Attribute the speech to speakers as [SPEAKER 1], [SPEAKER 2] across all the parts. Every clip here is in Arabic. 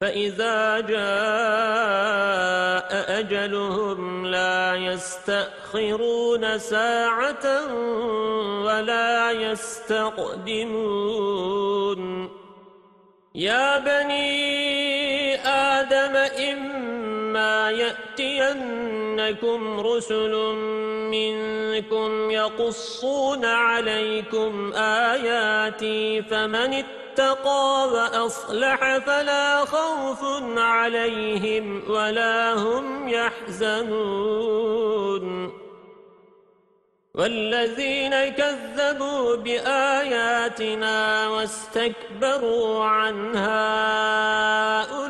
[SPEAKER 1] فإذا جاء أجلهم لا يستأخرون ساعة ولا يستقدمون. يا بني آدم إما يأتينكم رسل منكم يقصون عليكم آياتي فمن اتقى وأصلح فلا خوف عليهم ولا هم يحزنون والذين كذبوا بآياتنا واستكبروا عنها أولئك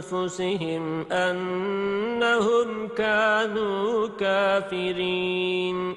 [SPEAKER 1] أنفسهم أنهم كانوا كافرين.